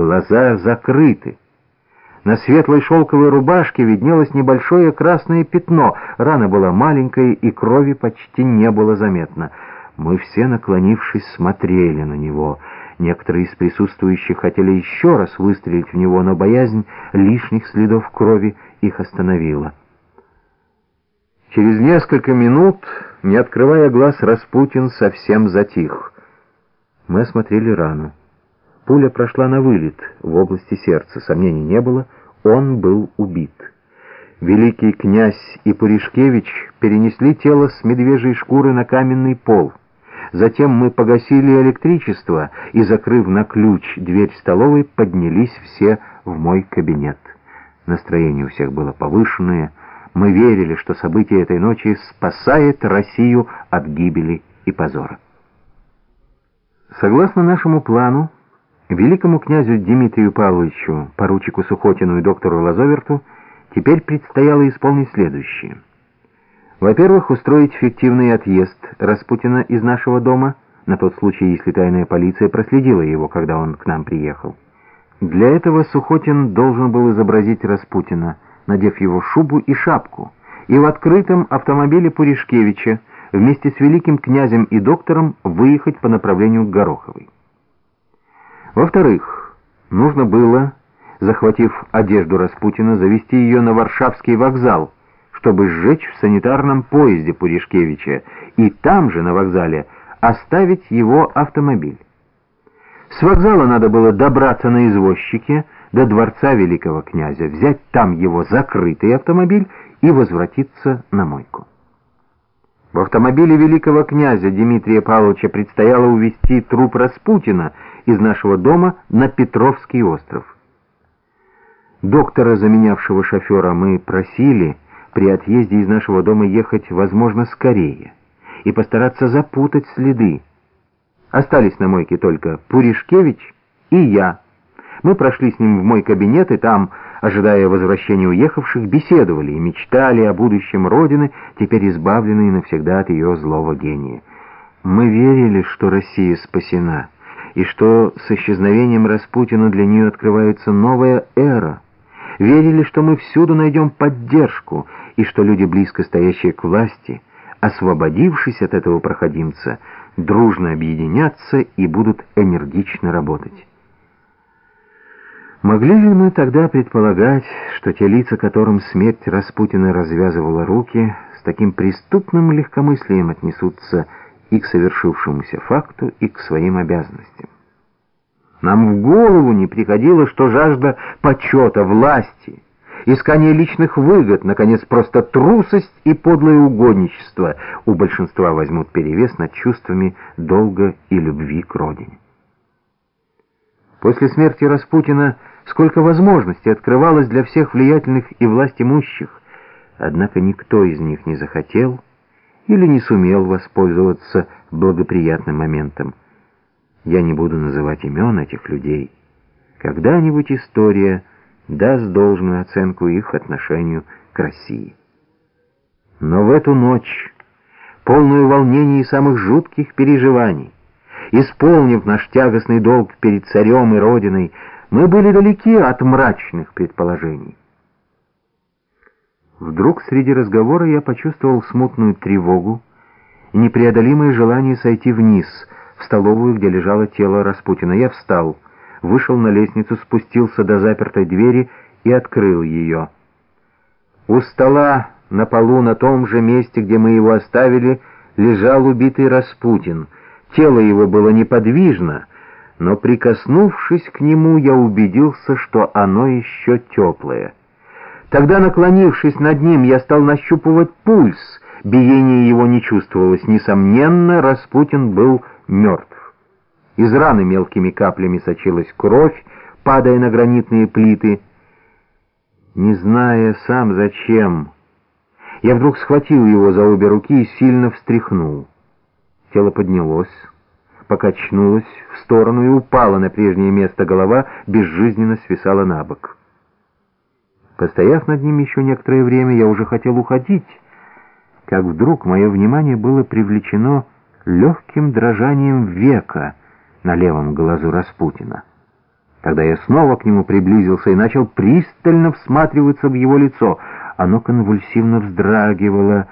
Глаза закрыты. На светлой шелковой рубашке виднелось небольшое красное пятно. Рана была маленькая, и крови почти не было заметно. Мы все, наклонившись, смотрели на него. Некоторые из присутствующих хотели еще раз выстрелить в него, но боязнь лишних следов крови их остановила. Через несколько минут, не открывая глаз, Распутин совсем затих. Мы осмотрели рану. Пуля прошла на вылет в области сердца, сомнений не было, он был убит. Великий князь и Пуришкевич перенесли тело с медвежьей шкуры на каменный пол. Затем мы погасили электричество и, закрыв на ключ дверь столовой, поднялись все в мой кабинет. Настроение у всех было повышенное. Мы верили, что событие этой ночи спасает Россию от гибели и позора. Согласно нашему плану, Великому князю Дмитрию Павловичу, поручику Сухотину и доктору Лазоверту теперь предстояло исполнить следующее. Во-первых, устроить фиктивный отъезд Распутина из нашего дома, на тот случай, если тайная полиция проследила его, когда он к нам приехал. Для этого Сухотин должен был изобразить Распутина, надев его шубу и шапку, и в открытом автомобиле Пуришкевича вместе с великим князем и доктором выехать по направлению к Гороховой. Во-вторых, нужно было, захватив одежду Распутина, завести ее на Варшавский вокзал, чтобы сжечь в санитарном поезде Пуришкевича, и там же, на вокзале, оставить его автомобиль. С вокзала надо было добраться на извозчике до дворца великого князя, взять там его закрытый автомобиль и возвратиться на мойку. В автомобиле великого князя Дмитрия Павловича предстояло увезти труп Распутина из нашего дома на Петровский остров. Доктора, заменявшего шофера, мы просили при отъезде из нашего дома ехать, возможно, скорее и постараться запутать следы. Остались на мойке только Пуришкевич и я. Мы прошли с ним в мой кабинет, и там, ожидая возвращения уехавших, беседовали и мечтали о будущем Родины, теперь избавленной навсегда от ее злого гения. Мы верили, что Россия спасена, и что с исчезновением Распутина для нее открывается новая эра. Верили, что мы всюду найдем поддержку, и что люди, близко стоящие к власти, освободившись от этого проходимца, дружно объединятся и будут энергично работать. Могли ли мы тогда предполагать, что те лица, которым смерть Распутина развязывала руки, с таким преступным легкомыслием отнесутся и к совершившемуся факту, и к своим обязанностям? Нам в голову не приходило, что жажда почета, власти, искание личных выгод, наконец, просто трусость и подлое угодничество у большинства возьмут перевес над чувствами долга и любви к родине. После смерти Распутина сколько возможностей открывалось для всех влиятельных и властимущих, однако никто из них не захотел или не сумел воспользоваться благоприятным моментом. Я не буду называть имен этих людей. Когда-нибудь история даст должную оценку их отношению к России. Но в эту ночь, полную волнений и самых жутких переживаний, исполнив наш тягостный долг перед царем и родиной, мы были далеки от мрачных предположений. Вдруг среди разговора я почувствовал смутную тревогу и непреодолимое желание сойти вниз, в столовую, где лежало тело Распутина. Я встал, вышел на лестницу, спустился до запертой двери и открыл ее. У стола на полу, на том же месте, где мы его оставили, лежал убитый Распутин. Тело его было неподвижно, но, прикоснувшись к нему, я убедился, что оно еще теплое. Тогда, наклонившись над ним, я стал нащупывать пульс. Биение его не чувствовалось. Несомненно, Распутин был мертв. Из раны мелкими каплями сочилась кровь, падая на гранитные плиты. Не зная сам зачем, я вдруг схватил его за обе руки и сильно встряхнул. Тело поднялось покачнулась в сторону и упала на прежнее место, голова безжизненно свисала на бок. Постояв над ним еще некоторое время, я уже хотел уходить, как вдруг мое внимание было привлечено легким дрожанием века на левом глазу Распутина. Тогда я снова к нему приблизился и начал пристально всматриваться в его лицо. Оно конвульсивно вздрагивало,